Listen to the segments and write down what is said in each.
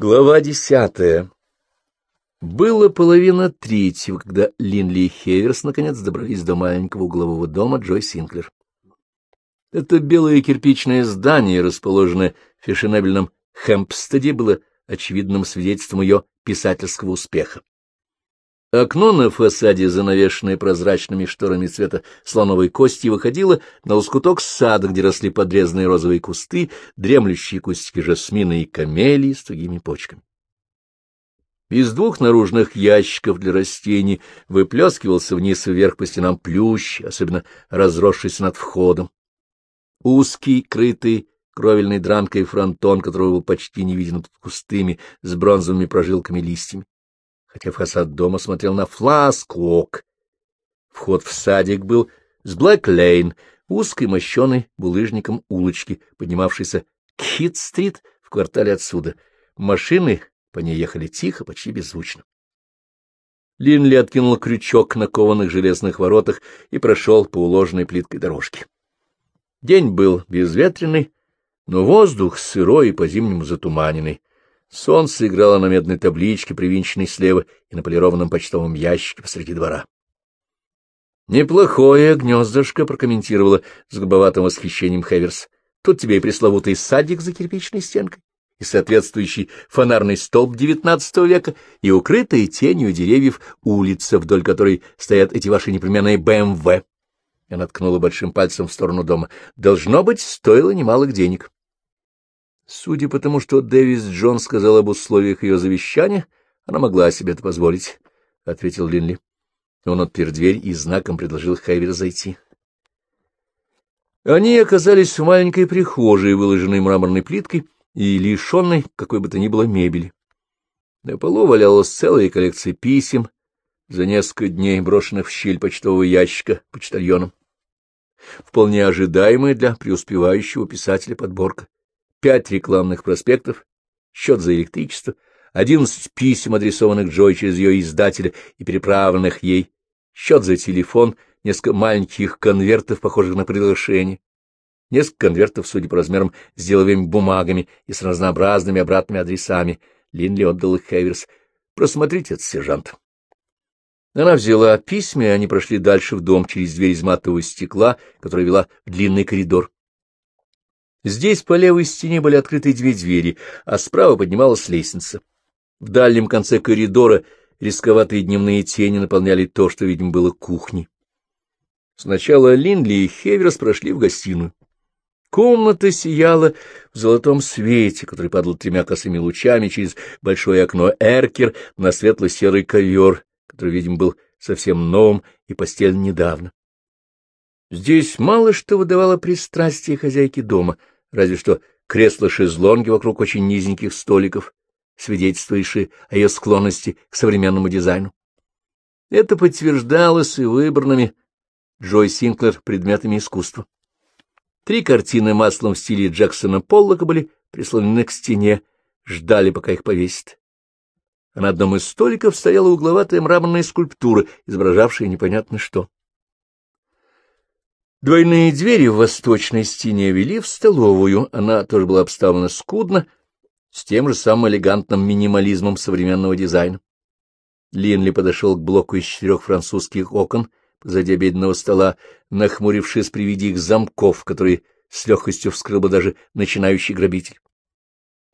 Глава десятая. Было половина третьего, когда Линли и Хеверс наконец добрались до маленького углового дома Джой Синклер. Это белое кирпичное здание, расположенное в фешенебельном Хэмпстеде, было очевидным свидетельством ее писательского успеха. Окно на фасаде, занавешенное прозрачными шторами цвета слоновой кости, выходило на лоскуток сада, где росли подрезанные розовые кусты, дремлющие кустики жасмина и камелии с тугими почками. Из двух наружных ящиков для растений выплескивался вниз и вверх по стенам плющ, особенно разросшийся над входом. Узкий, крытый кровельной дранкой фронтон, которого был почти не виден под кустыми с бронзовыми прожилками листьями хотя фасад дома смотрел на Фласквок. Вход в садик был с Блэк-Лейн, узкой мощеной булыжником улочки, поднимавшейся к Хит-стрит в квартале отсюда. Машины по ней ехали тихо, почти беззвучно. Линли откинул крючок на кованых железных воротах и прошел по уложенной плиткой дорожке. День был безветренный, но воздух сырой и по-зимнему затуманенный. Солнце играло на медной табличке, привинченной слева, и на полированном почтовом ящике посреди двора. «Неплохое гнездышко», — прокомментировала с грубоватым восхищением Хеверс. «Тут тебе и пресловутый садик за кирпичной стенкой, и соответствующий фонарный столб XIX века, и укрытая тенью деревьев улица, вдоль которой стоят эти ваши непременные БМВ». Она ткнула большим пальцем в сторону дома. «Должно быть, стоило немалых денег». Судя по тому, что Дэвис Джон сказал об условиях ее завещания, она могла себе это позволить, — ответил Линли. Он отпер дверь и знаком предложил Хайвер зайти. Они оказались в маленькой прихожей, выложенной мраморной плиткой и лишенной какой бы то ни было мебели. На полу валялась целая коллекция писем, за несколько дней брошенных в щель почтового ящика почтальоном. Вполне ожидаемая для преуспевающего писателя подборка пять рекламных проспектов, счет за электричество, одиннадцать писем, адресованных Джой через ее издателя и переправленных ей, счет за телефон, несколько маленьких конвертов, похожих на приглашение, несколько конвертов, судя по размерам, с деловыми бумагами и с разнообразными обратными адресами. Линли отдал их Хеверс. «Просмотрите это, сержант». Она взяла письма, и они прошли дальше в дом через дверь из матового стекла, которая вела в длинный коридор. Здесь по левой стене были открыты две двери, а справа поднималась лестница. В дальнем конце коридора рисковатые дневные тени наполняли то, что, видимо, было кухней. Сначала Линли и Хеверс прошли в гостиную. Комната сияла в золотом свете, который падал тремя косыми лучами через большое окно эркер на светло-серый ковер, который, видимо, был совсем новым и постель недавно. Здесь мало что выдавало пристрастие хозяйки дома, разве что кресла-шезлонги вокруг очень низеньких столиков, свидетельствующие о ее склонности к современному дизайну. Это подтверждалось и выбранными Джой Синклер предметами искусства. Три картины маслом в стиле Джексона Поллока были прислонены к стене, ждали, пока их повесят. А на одном из столиков стояла угловатая мраморная скульптура, изображавшая непонятно что. Двойные двери в восточной стене вели в столовую, она тоже была обставлена скудно, с тем же самым элегантным минимализмом современного дизайна. Линли подошел к блоку из четырех французских окон позади обеденного стола, нахмурившись при виде их замков, которые с легкостью вскрыл бы даже начинающий грабитель.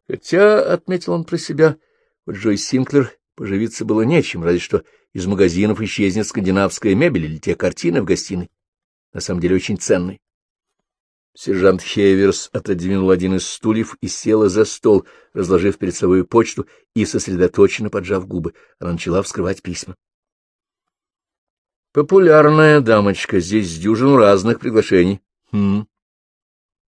Хотя, — отметил он про себя, — вот Джой Синклер поживиться было нечем, разве что из магазинов исчезнет скандинавская мебель или те картины в гостиной на самом деле очень ценный. Сержант Хеверс отодвинул один из стульев и села за стол, разложив перед собой почту и сосредоточенно поджав губы. Она начала вскрывать письма. «Популярная дамочка, здесь дюжин разных приглашений». «Хм».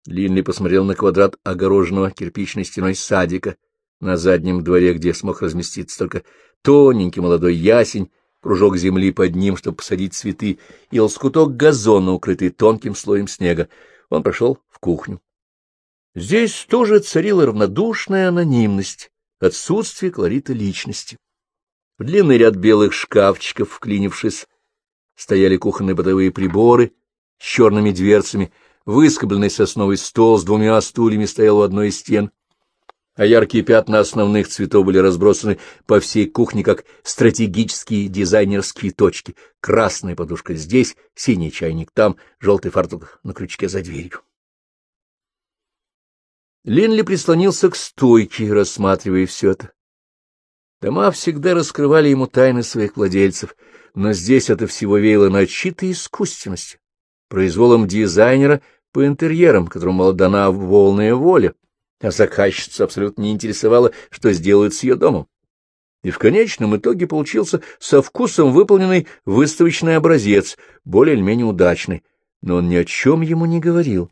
Линли посмотрел на квадрат огороженного кирпичной стеной садика на заднем дворе, где смог разместиться только тоненький молодой ясень кружок земли под ним, чтобы посадить цветы, и лоскуток газона, укрытый тонким слоем снега. Он прошел в кухню. Здесь тоже царила равнодушная анонимность, отсутствие колорита личности. В длинный ряд белых шкафчиков, вклинившись, стояли кухонные бытовые приборы с черными дверцами, выскобленный сосновый стол с двумя стульями стоял у одной из стен. А яркие пятна основных цветов были разбросаны по всей кухне, как стратегические дизайнерские точки. Красная подушка здесь, синий чайник там, желтый фартук на крючке за дверью. Линли прислонился к стойке, рассматривая все это. Дома всегда раскрывали ему тайны своих владельцев, но здесь это всего веяло начитой искусственностью, произволом дизайнера по интерьерам, которому была дана волная воля а заказчицу абсолютно не интересовало, что сделают с ее домом. И в конечном итоге получился со вкусом выполненный выставочный образец, более или менее удачный, но он ни о чем ему не говорил.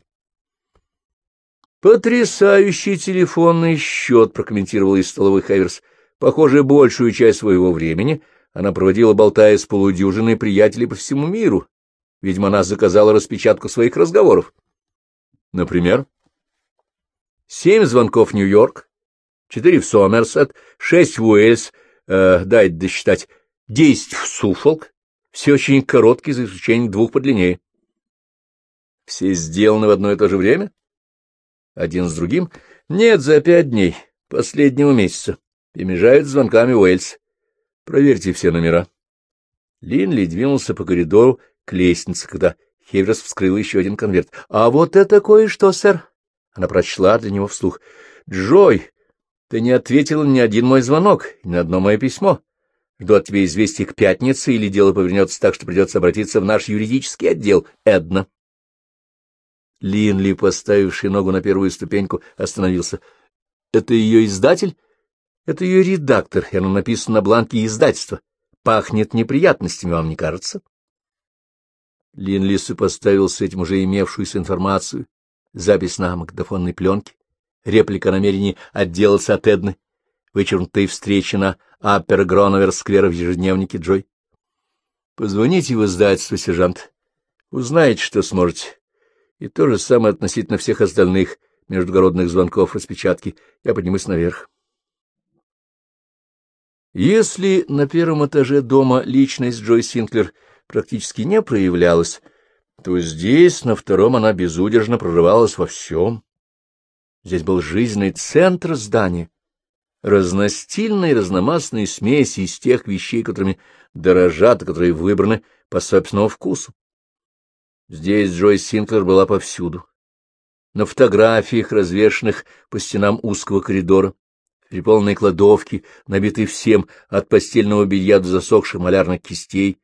«Потрясающий телефонный счет», — прокомментировал из столовой Хайверс. «Похоже, большую часть своего времени она проводила, болтая с полудюжиной приятелей по всему миру. Видимо, она заказала распечатку своих разговоров». «Например?» Семь звонков в Нью-Йорк, четыре в Сомерсет, шесть в Уэльс, э, дай досчитать, десять в Суфолк, все очень короткие, за исключением двух подлиннее. Все сделаны в одно и то же время? Один с другим? Нет, за пять дней, последнего месяца. Перемежают звонками Уэльс. Проверьте все номера. Линли двинулся по коридору к лестнице, когда Хеврос вскрыл еще один конверт. — А вот это кое-что, сэр. Она прочла для него вслух. — Джой, ты не ответил ни один мой звонок, ни на одно мое письмо. Жду от тебя известий к пятнице, или дело повернется так, что придется обратиться в наш юридический отдел. Эдна. Линли, поставивший ногу на первую ступеньку, остановился. — Это ее издатель? — Это ее редактор, и оно написано на бланке издательства. Пахнет неприятностями, вам не кажется? Линли сопоставил с этим уже имевшуюся информацию запись на магнитофонной пленке, реплика намерений отделаться от Эдны, вычеркнутые встречи на Аппер Гроновер-сквер в ежедневнике Джой. Позвоните в издательство, сержант. Узнаете, что сможете. И то же самое относительно всех остальных междугородных звонков распечатки. Я поднимусь наверх. Если на первом этаже дома личность Джой Синклер практически не проявлялась, то здесь, на втором, она безудержно прорывалась во всем. Здесь был жизненный центр здания, разностильные разномастные смеси из тех вещей, которыми дорожат, которые выбраны по собственному вкусу. Здесь Джой Синклер была повсюду. На фотографиях, развешанных по стенам узкого коридора, переполненной кладовки, набитые всем, от постельного белья до засохших малярных кистей,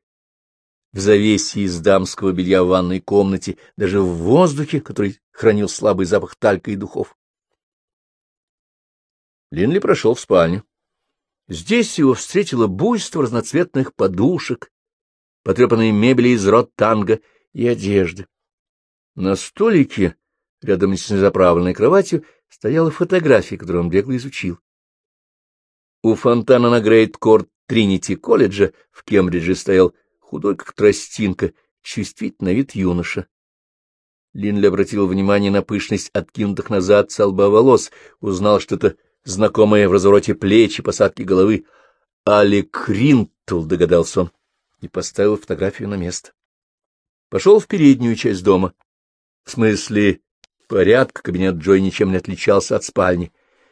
в завесе из дамского белья в ванной комнате, даже в воздухе, который хранил слабый запах талька и духов. Линли прошел в спальню. Здесь его встретило буйство разноцветных подушек, потрепанной мебели из ротанга и одежды. На столике, рядом с незаправленной кроватью, стояла фотография, которую он бегло изучил. У фонтана на Грейт-Корт Тринити колледжа в Кембридже стоял худой, как тростинка, чувствительного вида юноша. Линли обратил внимание на пышность откинутых назад со лба волос, узнал, что это знакомые в развороте плечи, посадки головы. Алик Ринтл, догадался он, и поставил фотографию на место. Пошел в переднюю часть дома. В смысле, порядка кабинет Джой ничем не отличался от спальни.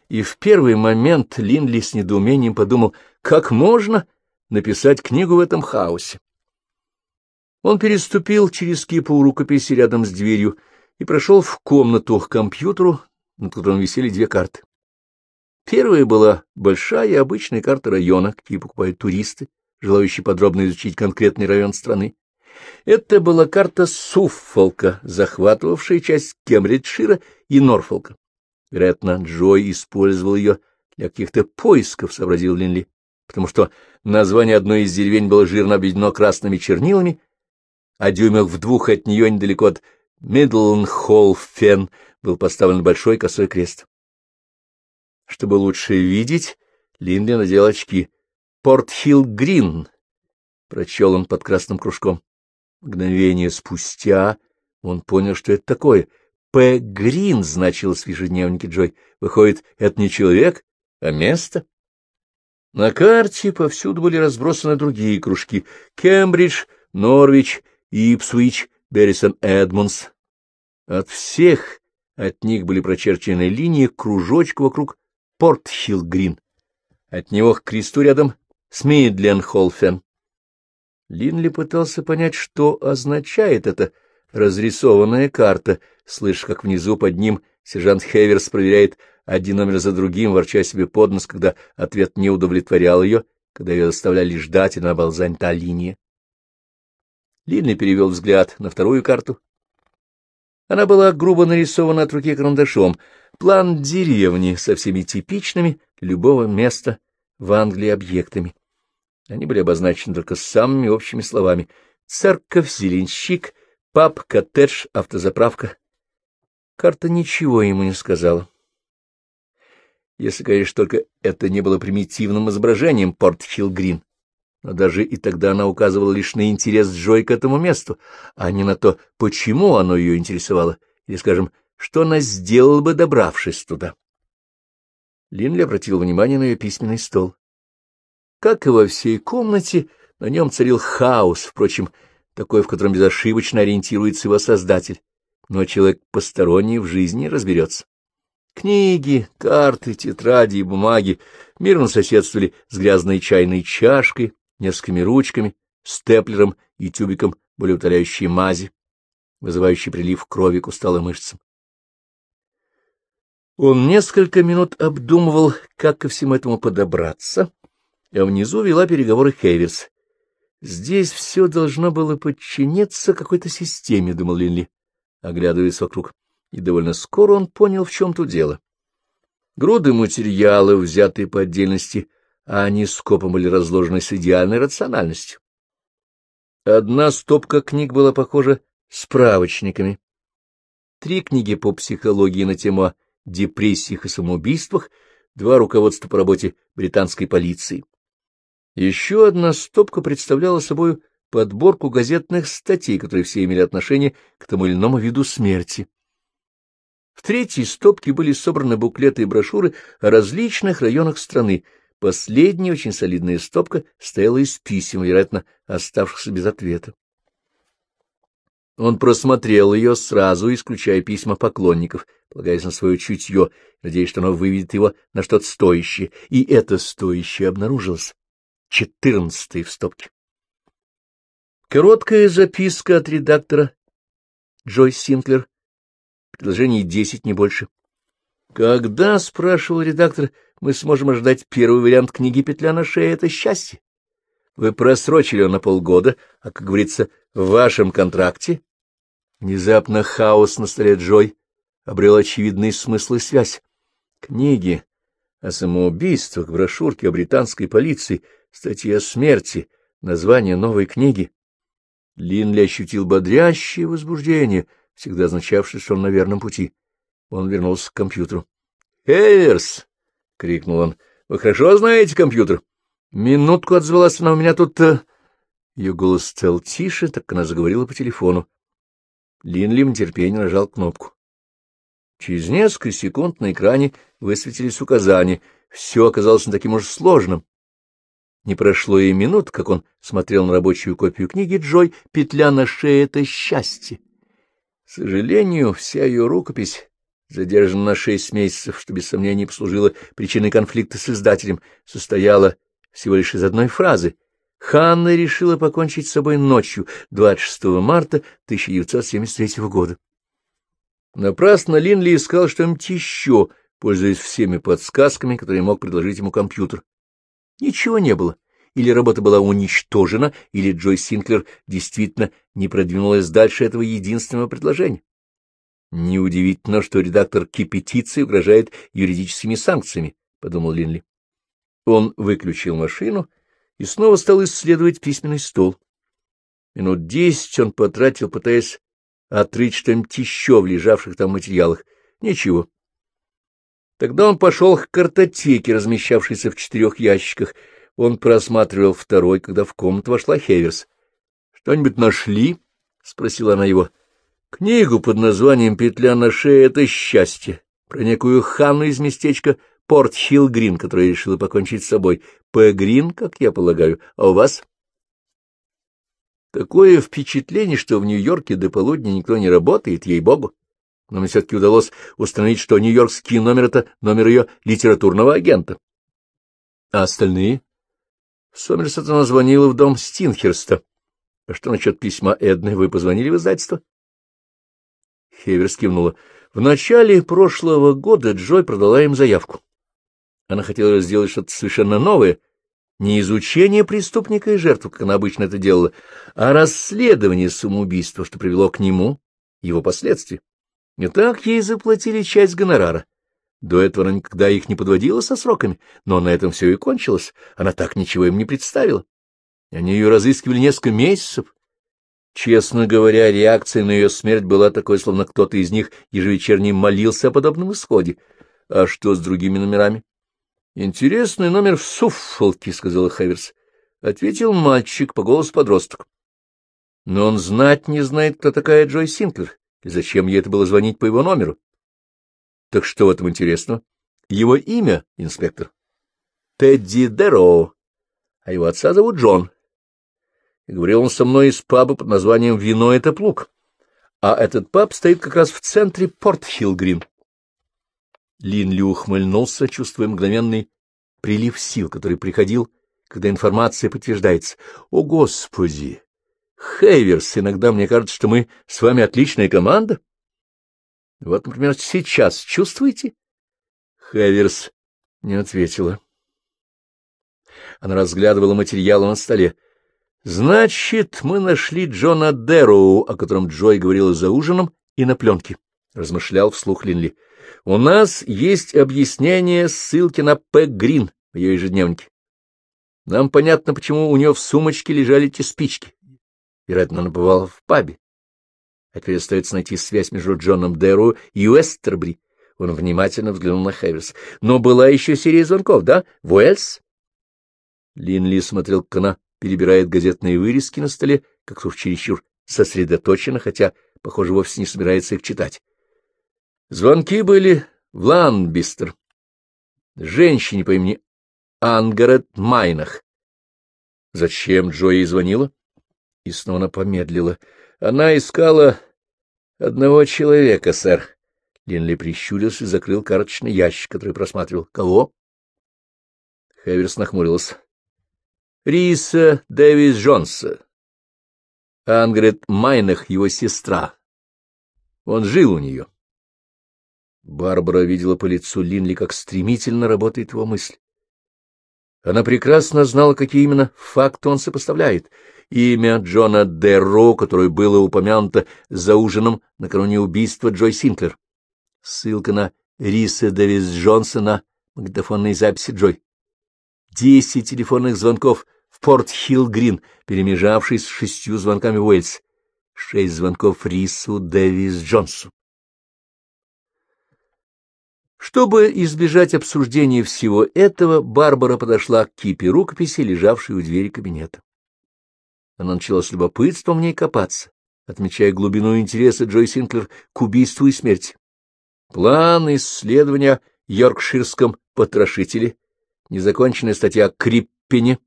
И в первый момент Линли с недоумением подумал, как можно написать книгу в этом хаосе. Он переступил через кипу рукописи рядом с дверью и прошел в комнату к компьютеру, над которым висели две карты. Первая была большая обычная карта района, какие покупают туристы, желающие подробно изучить конкретный район страны. Это была карта Суффолка, захватывавшая часть Кембриджшира и Норфолка. Вероятно, Джой использовал ее для каких-то поисков, сообразил Линли, потому что название одной из деревень было жирно обведено красными чернилами, а дюймах в двух от нее недалеко от Миддлн-Холл-Фен был поставлен большой косой крест. Чтобы лучше видеть, Линли надел очки. «Порт-Хилл-Грин», — прочел он под красным кружком. Мгновение спустя он понял, что это такое. «П. Грин» значилось в Джой. Выходит, это не человек, а место? На карте повсюду были разбросаны другие кружки. Кембридж, Норвич, Ипсвич, Беррисон Эдмонс. От всех от них были прочерчены линии кружочка вокруг Порт-Хилл-Грин. От него к кресту рядом с Мидленхолфен. Линли пытался понять, что означает эта разрисованная карта, слыша, как внизу под ним сержант Хеверс проверяет один номер за другим, ворча себе под нос, когда ответ не удовлетворял ее, когда ее заставляли ждать, и она была занята линия. Линли перевел взгляд на вторую карту. Она была грубо нарисована от руки карандашом. План деревни со всеми типичными любого места в Англии объектами. Они были обозначены только самыми общими словами. Церковь, зеленщик, паб, коттедж, автозаправка. Карта ничего ему не сказала. Если, конечно, только это не было примитивным изображением Порт-Хилл-Грин. Но даже и тогда она указывала лишь на интерес Джой к этому месту, а не на то, почему оно ее интересовало, или, скажем, что она сделала бы, добравшись туда. Линли обратил внимание на ее письменный стол. Как и во всей комнате, на нем царил хаос, впрочем, такой, в котором безошибочно ориентируется его создатель, но человек посторонний в жизни разберется. Книги, карты, тетради и бумаги мирно соседствовали с грязной чайной чашкой, несколькими ручками, степлером и тюбиком болеутоляющей мази, вызывающей прилив крови к усталым мышцам. Он несколько минут обдумывал, как ко всему этому подобраться, а внизу вела переговоры Хейверс. Здесь все должно было подчиниться какой-то системе, — думал Линли, оглядываясь вокруг и довольно скоро он понял, в чем тут дело. Груды материалов, взятые по отдельности, а они скопом были разложены с идеальной рациональностью. Одна стопка книг была похожа справочниками. Три книги по психологии на тему о депрессиях и самоубийствах, два руководства по работе британской полиции. Еще одна стопка представляла собой подборку газетных статей, которые все имели отношение к тому или иному виду смерти. В третьей стопке были собраны буклеты и брошюры о различных районах страны. Последняя, очень солидная стопка, стояла из писем, вероятно, оставшихся без ответа. Он просмотрел ее сразу, исключая письма поклонников, полагаясь на свое чутье, надеясь, что оно выведет его на что-то стоящее, и это стоящее обнаружилось. Четырнадцатый в стопке. Короткая записка от редактора Джойс Синклер предложений десять, не больше. Когда, — спрашивал редактор, — мы сможем ожидать первый вариант книги «Петля на шее» — это счастье? Вы просрочили на полгода, а, как говорится, в вашем контракте. Внезапно хаос на столе Джой обрел очевидный смысл и связь. Книги о самоубийствах, брошюрки о британской полиции, статьи о смерти, название новой книги. Линли ощутил бодрящее возбуждение — всегда означавший, что он на верном пути. Он вернулся к компьютеру. — Эверс! — крикнул он. — Вы хорошо знаете компьютер? — Минутку отзвалась она у меня тут... Э, Ее голос стал тише, так она заговорила по телефону. Линли в терпении нажал кнопку. Через несколько секунд на экране высветились указания. Все оказалось не таким уж сложным. Не прошло и минут, как он смотрел на рабочую копию книги Джой «Петля на шее — это счастье». К сожалению, вся ее рукопись задержана на шесть месяцев, что без сомнений послужило причиной конфликта с издателем, состояла всего лишь из одной фразы. Ханна решила покончить с собой ночью 26 марта 1973 года. Напрасно Линли искал что-нибудь еще, пользуясь всеми подсказками, которые мог предложить ему компьютер. Ничего не было или работа была уничтожена, или Джой Синклер действительно не продвинулась дальше этого единственного предложения. Неудивительно, что редактор кипетиции угрожает юридическими санкциями, — подумал Линли. Он выключил машину и снова стал исследовать письменный стол. Минут десять он потратил, пытаясь отрыть что-нибудь еще в лежавших там материалах. Ничего. Тогда он пошел к картотеке, размещавшейся в четырех ящиках, он просматривал второй, когда в комнату вошла Хеверс. — Что-нибудь нашли? — спросила она его. — Книгу под названием «Петля на шее» — это счастье. Про некую Ханну из местечка Порт-Хилл Грин, которая решила покончить с собой. П. Грин, как я полагаю. А у вас? Такое впечатление, что в Нью-Йорке до полудня никто не работает, ей-богу. но мне все-таки удалось установить, что нью-йоркский номер — это номер ее литературного агента. А остальные? Сомерсет звонила в дом Стинхерста. А что насчет письма Эдны? Вы позвонили в издательство? Хеверс кивнула. В начале прошлого года Джой продала им заявку. Она хотела сделать что-то совершенно новое, не изучение преступника и жертвы, как она обычно это делала, а расследование самоубийства, что привело к нему, его последствия. И так ей заплатили часть гонорара. До этого она никогда их не подводила со сроками, но на этом все и кончилось. Она так ничего им не представила. Они ее разыскивали несколько месяцев. Честно говоря, реакция на ее смерть была такой, словно кто-то из них ежевечерне молился о подобном исходе. А что с другими номерами? — Интересный номер в Суффолке, — сказала Хэверс. Ответил мальчик по голосу подросток. Но он знать не знает, кто такая Джой Синклер, и зачем ей это было звонить по его номеру. Так что в этом интересно? Его имя, инспектор? Тедди Дероу, а его отца зовут Джон. Говорил он со мной из паба под названием «Вино — это плуг». А этот паб стоит как раз в центре Порт-Хилл-Грин. Линли ухмыльнулся, чувствуя мгновенный прилив сил, который приходил, когда информация подтверждается. «О, Господи! Хейверс, иногда мне кажется, что мы с вами отличная команда». Вот, например, сейчас чувствуете? Хэверс не ответила. Она разглядывала материалы на столе. Значит, мы нашли Джона Дэроу, о котором Джой говорила за ужином, и на пленке, — размышлял вслух Линли. У нас есть объяснение ссылки на П. Грин в ее ежедневнике. Нам понятно, почему у нее в сумочке лежали эти спички. Вероятно, она бывала в пабе. А теперь остается найти связь между Джоном Дэроу и Уэстербри. Он внимательно взглянул на Хэверс. Но была еще серия звонков, да? В Уэльс? Линли смотрел, она перебирает газетные вырезки на столе, как уж чересчур сосредоточенно, хотя, похоже, вовсе не собирается их читать. Звонки были в Ланбистер. Женщине по имени Ангарет Майнах. Зачем Джои звонила? И снова она помедлила. Она искала одного человека, сэр. Линли прищурился и закрыл карточный ящик, который просматривал. Кого? Хэверс нахмурился. Риса Дэвис Джонса. Ангрет Майнах, его сестра. Он жил у нее. Барбара видела по лицу Линли, как стремительно работает его мысль. Она прекрасно знала, какие именно факты он сопоставляет, имя Джона Дерро, которое было упомянуто за ужином накануне убийства Джой Синклер. Ссылка на Риса Дэвис Джонсона, магнитофонной записи Джой. Десять телефонных звонков в Порт-Хилл-Грин, перемежавшись с шестью звонками Уэльс. Шесть звонков Рису Дэвис Джонсу. Чтобы избежать обсуждения всего этого, Барбара подошла к кипе рукописи, лежавшей у двери кабинета. Она начала с любопытством в ней копаться, отмечая глубину интереса Джой Синклер к убийству и смерти. План исследования йоркширском потрошителе, незаконченная статья о Криппене,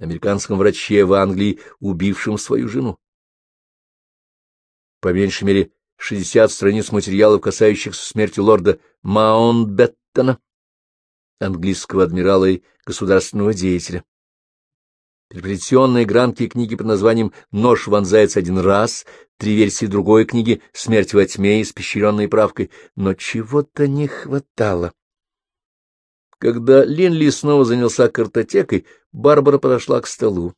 американском враче в Англии, убившем свою жену. По меньшей мере, 60 страниц материалов, касающихся смерти лорда Маунтбеттона, английского адмирала и государственного деятеля. Переплетенные гранкие книги под названием «Нож вонзается один раз», три версии другой книги «Смерть во тьме», испещренной правкой, но чего-то не хватало. Когда Линли снова занялся картотекой, Барбара подошла к столу.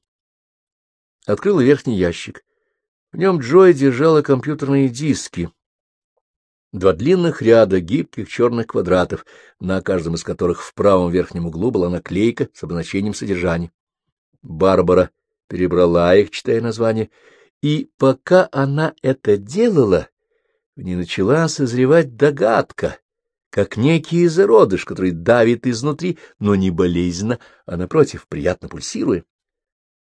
Открыла верхний ящик. В нем Джой держала компьютерные диски. Два длинных ряда гибких черных квадратов, на каждом из которых в правом верхнем углу была наклейка с обозначением содержания. Барбара перебрала их, читая название, и пока она это делала, в ней начала созревать догадка, как некий зародыш, который давит изнутри, но не болезненно, а, напротив, приятно пульсируя.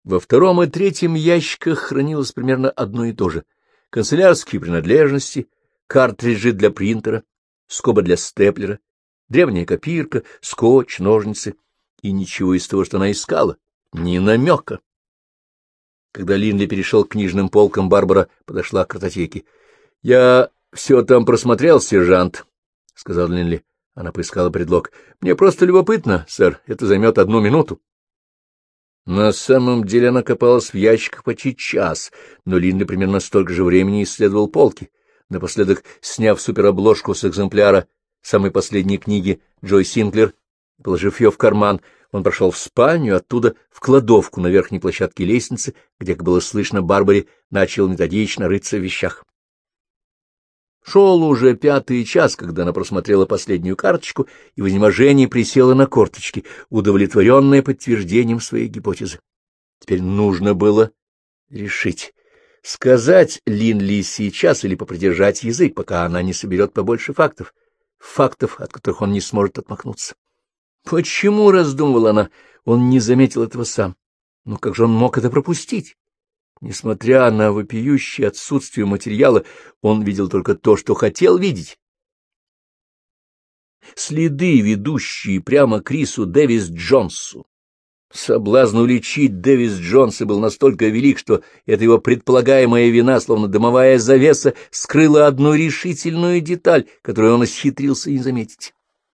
Во втором и третьем ящиках хранилось примерно одно и то же — канцелярские принадлежности, картриджи для принтера, скоба для степлера, древняя копирка, скотч, ножницы и ничего из того, что она искала — ни намека. Когда Линли перешел к книжным полкам, Барбара подошла к картотеке. — Я — Все там просмотрел, сержант, — сказал Линли. Она поискала предлог. — Мне просто любопытно, сэр, это займет одну минуту. На самом деле она копалась в ящиках почти час, но Линли примерно столько же времени исследовал полки, напоследок сняв суперобложку с экземпляра самой последней книги Джой Синклер, положив ее в карман, он прошел в спальню, оттуда в кладовку на верхней площадке лестницы, где, как было слышно, Барбаре начал методично рыться в вещах. Шел уже пятый час, когда она просмотрела последнюю карточку и в изнеможении присела на корточки, удовлетворенная подтверждением своей гипотезы. Теперь нужно было решить, сказать Линли сейчас или попридержать язык, пока она не соберет побольше фактов, фактов, от которых он не сможет отмахнуться. Почему, — раздумывала она, — он не заметил этого сам? Но как же он мог это пропустить? Несмотря на вопиющее отсутствие материала, он видел только то, что хотел видеть. Следы, ведущие прямо к Рису Дэвис Джонсу. Соблазн уличить Дэвис Джонса был настолько велик, что эта его предполагаемая вина, словно дымовая завеса, скрыла одну решительную деталь, которую он исхитрился не заметить.